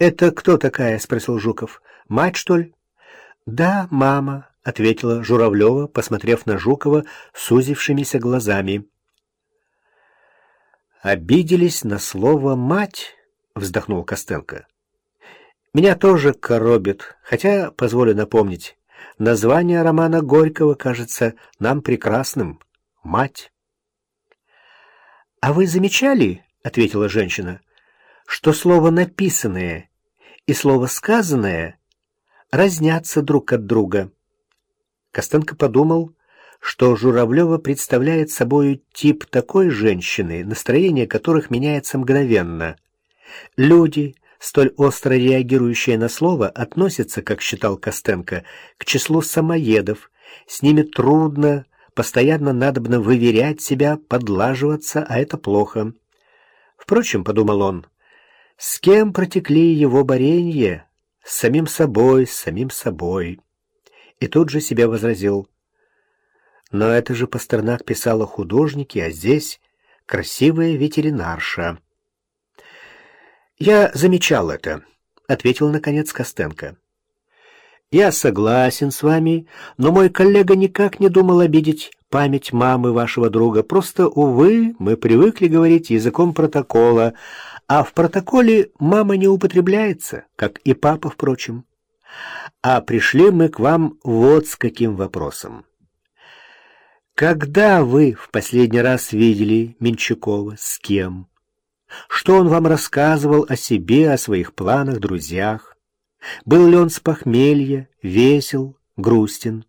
«Это кто такая?» — спросил Жуков. «Мать, что ли?» «Да, мама», — ответила Журавлева, посмотрев на Жукова сузившимися глазами. «Обиделись на слово «мать», — вздохнул Костенко. «Меня тоже коробит, хотя, позволю напомнить, название романа Горького кажется нам прекрасным — «Мать». «А вы замечали, — ответила женщина, — что слово «написанное» и слово «сказанное» разнятся друг от друга?» Костенко подумал, что Журавлева представляет собой тип такой женщины, настроение которых меняется мгновенно. Люди, столь остро реагирующие на слово, относятся, как считал Костенко, к числу самоедов. С ними трудно, постоянно надобно выверять себя, подлаживаться, а это плохо. Впрочем, — подумал он, — с кем протекли его боренье? С самим собой, с самим собой. И тут же себя возразил — но это же Пастернак писал о художнике, а здесь красивая ветеринарша. «Я замечал это», — ответил, наконец, Костенко. «Я согласен с вами, но мой коллега никак не думал обидеть память мамы вашего друга. Просто, увы, мы привыкли говорить языком протокола, а в протоколе мама не употребляется, как и папа, впрочем. А пришли мы к вам вот с каким вопросом. Когда вы в последний раз видели Менчакова? С кем? Что он вам рассказывал о себе, о своих планах, друзьях? Был ли он с похмелья, весел, грустен?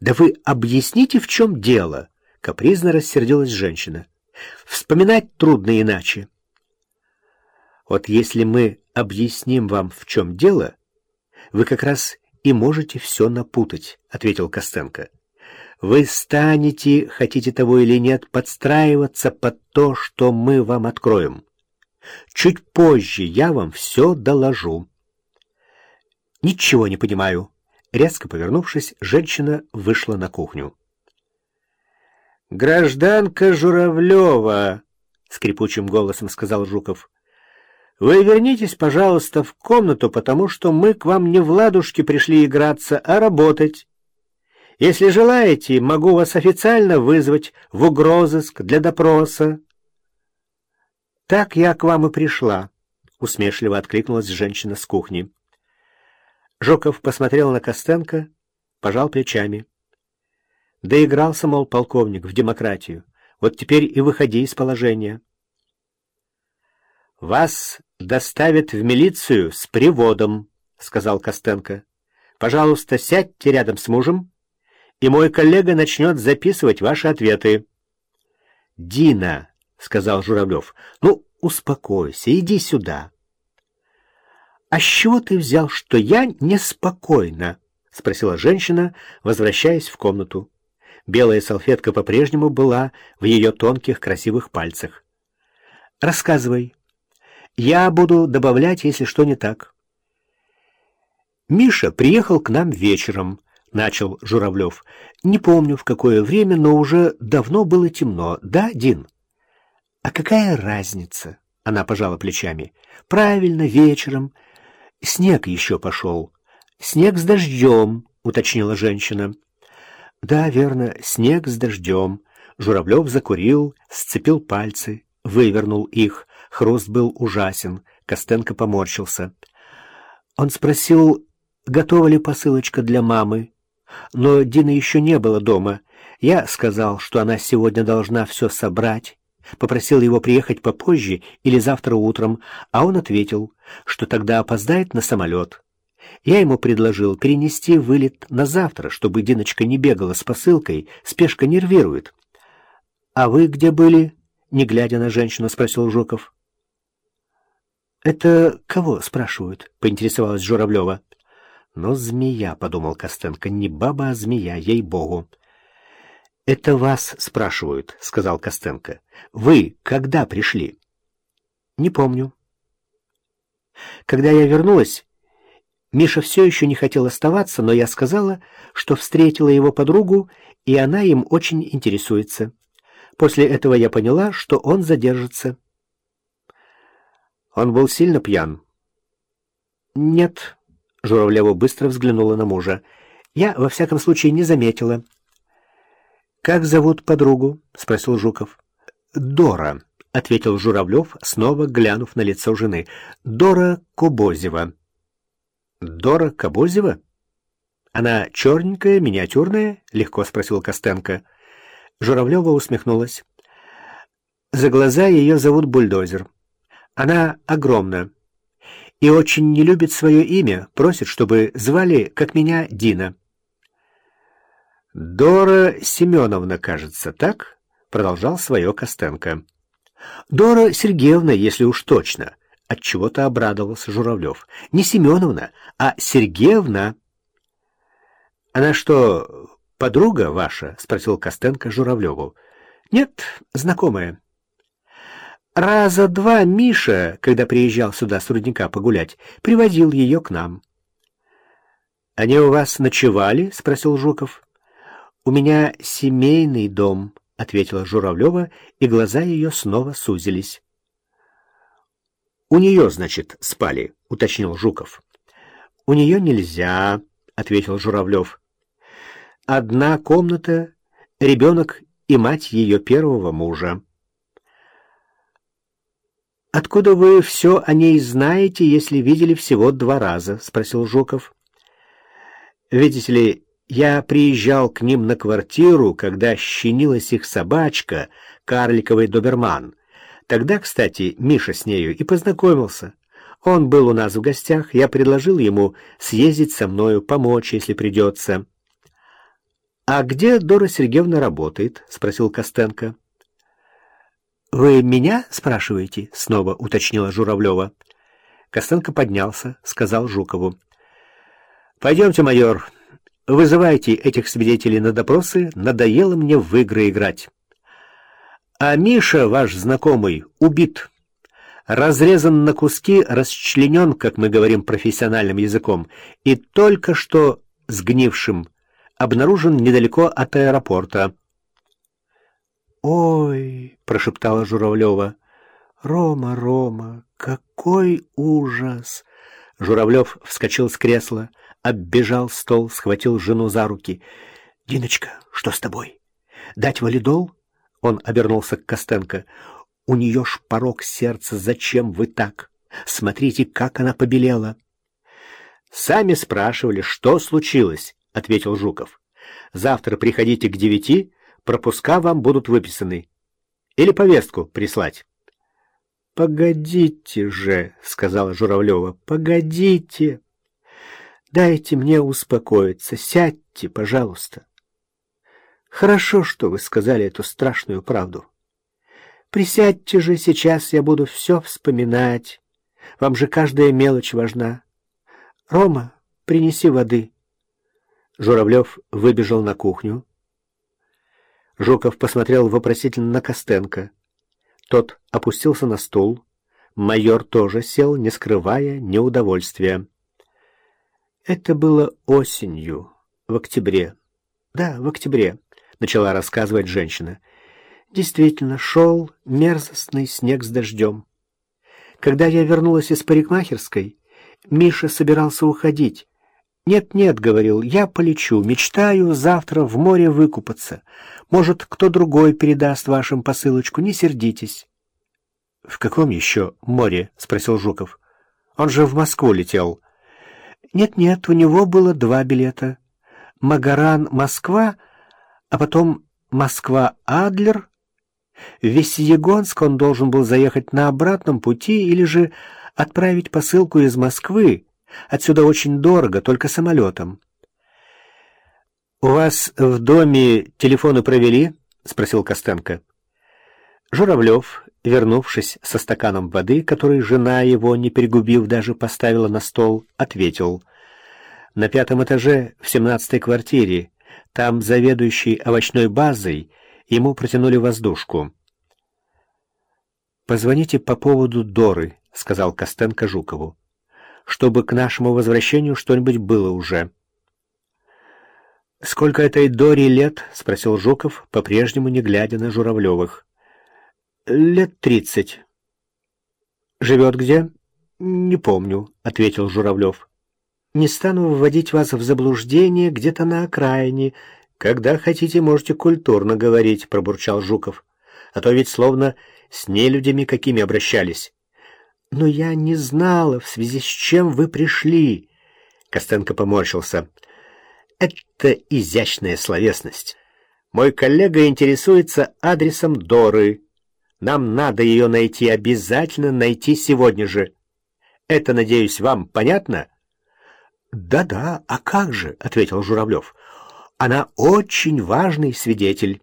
«Да вы объясните, в чем дело?» — капризно рассердилась женщина. «Вспоминать трудно иначе». «Вот если мы объясним вам, в чем дело, вы как раз и можете все напутать», — ответил Костенко. Вы станете, хотите того или нет, подстраиваться под то, что мы вам откроем. Чуть позже я вам все доложу. Ничего не понимаю. Резко повернувшись, женщина вышла на кухню. «Гражданка Журавлева!» — скрипучим голосом сказал Жуков. «Вы вернитесь, пожалуйста, в комнату, потому что мы к вам не в ладушки пришли играться, а работать». Если желаете, могу вас официально вызвать в угрозыск для допроса. — Так я к вам и пришла, — усмешливо откликнулась женщина с кухни. Жуков посмотрел на Костенко, пожал плечами. Доигрался, мол, полковник, в демократию. Вот теперь и выходи из положения. — Вас доставят в милицию с приводом, — сказал Костенко. — Пожалуйста, сядьте рядом с мужем и мой коллега начнет записывать ваши ответы. — Дина, — сказал Журавлев, — ну, успокойся, иди сюда. — А с чего ты взял, что я неспокойна? — спросила женщина, возвращаясь в комнату. Белая салфетка по-прежнему была в ее тонких красивых пальцах. — Рассказывай. Я буду добавлять, если что не так. Миша приехал к нам вечером, начал Журавлев. «Не помню, в какое время, но уже давно было темно. Да, Дин?» «А какая разница?» — она пожала плечами. «Правильно, вечером. Снег еще пошел. Снег с дождем», — уточнила женщина. «Да, верно, снег с дождем». Журавлев закурил, сцепил пальцы, вывернул их. Хруст был ужасен. Костенко поморщился. Он спросил, готова ли посылочка для мамы но Дины еще не было дома. Я сказал, что она сегодня должна все собрать. Попросил его приехать попозже или завтра утром, а он ответил, что тогда опоздает на самолет. Я ему предложил перенести вылет на завтра, чтобы Диночка не бегала с посылкой, спешка нервирует. — А вы где были? — не глядя на женщину, спросил Жуков. — Это кого спрашивают? — поинтересовалась Журавлева. Но змея, — подумал Костенко, — не баба, а змея, ей-богу. — Это вас спрашивают, — сказал Костенко. — Вы когда пришли? — Не помню. Когда я вернулась, Миша все еще не хотел оставаться, но я сказала, что встретила его подругу, и она им очень интересуется. После этого я поняла, что он задержится. Он был сильно пьян? Нет. Журавлева быстро взглянула на мужа. Я, во всяком случае, не заметила. «Как зовут подругу?» — спросил Жуков. «Дора», — ответил Журавлев, снова глянув на лицо жены. «Дора Кобозева». «Дора Кобозева? Она черненькая, миниатюрная?» — легко спросил Костенко. Журавлева усмехнулась. За глаза ее зовут Бульдозер. Она огромна и очень не любит свое имя, просит, чтобы звали, как меня, Дина. «Дора Семеновна, кажется, так?» — продолжал свое Костенко. «Дора Сергеевна, если уж точно», — отчего-то обрадовался Журавлев. «Не Семеновна, а Сергеевна». «Она что, подруга ваша?» — спросил Костенко Журавлеву. «Нет, знакомая». Раза два Миша, когда приезжал сюда с рудника погулять, приводил ее к нам. «Они у вас ночевали?» — спросил Жуков. «У меня семейный дом», — ответила Журавлева, и глаза ее снова сузились. «У нее, значит, спали», — уточнил Жуков. «У нее нельзя», — ответил Журавлев. «Одна комната, ребенок и мать ее первого мужа». «Откуда вы все о ней знаете, если видели всего два раза?» — спросил Жуков. «Видите ли, я приезжал к ним на квартиру, когда щенилась их собачка, карликовый доберман. Тогда, кстати, Миша с нею и познакомился. Он был у нас в гостях, я предложил ему съездить со мною, помочь, если придется. — А где Дора Сергеевна работает? — спросил Костенко. — Вы меня спрашиваете? — снова уточнила Журавлева. Костенко поднялся, сказал Жукову. — Пойдемте, майор, Вызывайте этих свидетелей на допросы, надоело мне в игры играть. А Миша, ваш знакомый, убит. Разрезан на куски, расчленен, как мы говорим профессиональным языком, и только что сгнившим обнаружен недалеко от аэропорта. «Ой!» — прошептала Журавлева. «Рома, Рома, какой ужас!» Журавлев вскочил с кресла оббежал стол, схватил жену за руки. «Диночка, что с тобой? Дать валидол?» Он обернулся к Костенко. «У нее ж порог сердца. Зачем вы так? Смотрите, как она побелела!» «Сами спрашивали, что случилось?» — ответил Жуков. «Завтра приходите к девяти, пропуска вам будут выписаны. Или повестку прислать». «Погодите же», — сказала Журавлева, — «погодите». Дайте мне успокоиться. Сядьте, пожалуйста. Хорошо, что вы сказали эту страшную правду. Присядьте же, сейчас я буду все вспоминать. Вам же каждая мелочь важна. Рома, принеси воды. Журавлев выбежал на кухню. Жуков посмотрел вопросительно на Костенко. Тот опустился на стул. Майор тоже сел, не скрывая неудовольствия. Это было осенью, в октябре. Да, в октябре, начала рассказывать женщина. Действительно, шел мерзостный снег с дождем. Когда я вернулась из парикмахерской, Миша собирался уходить. «Нет-нет», — говорил, — «я полечу, мечтаю завтра в море выкупаться. Может, кто другой передаст вашим посылочку, не сердитесь». «В каком еще море?» — спросил Жуков. «Он же в Москву летел». Нет-нет, у него было два билета. Магаран-Москва, а потом Москва-Адлер. В Весьегонск он должен был заехать на обратном пути или же отправить посылку из Москвы. Отсюда очень дорого, только самолетом. «У вас в доме телефоны провели?» — спросил Костенко. Журавлев, вернувшись со стаканом воды, который жена его, не перегубив, даже поставила на стол, ответил. «На пятом этаже, в семнадцатой квартире, там заведующий овощной базой, ему протянули воздушку». «Позвоните по поводу Доры», — сказал Костенко Жукову, «чтобы к нашему возвращению что-нибудь было уже». «Сколько этой Доре лет?» — спросил Жуков, по-прежнему не глядя на Журавлевых. Лет тридцать. Живет где? Не помню, ответил Журавлев. Не стану вводить вас в заблуждение где-то на окраине. Когда хотите, можете культурно говорить, пробурчал Жуков. А то ведь словно с нелюдями какими обращались. Но я не знала, в связи с чем вы пришли. Костенко поморщился. Это изящная словесность. Мой коллега интересуется адресом Доры. Нам надо ее найти, обязательно найти сегодня же. Это, надеюсь, вам понятно? «Да-да, а как же?» — ответил Журавлев. «Она очень важный свидетель».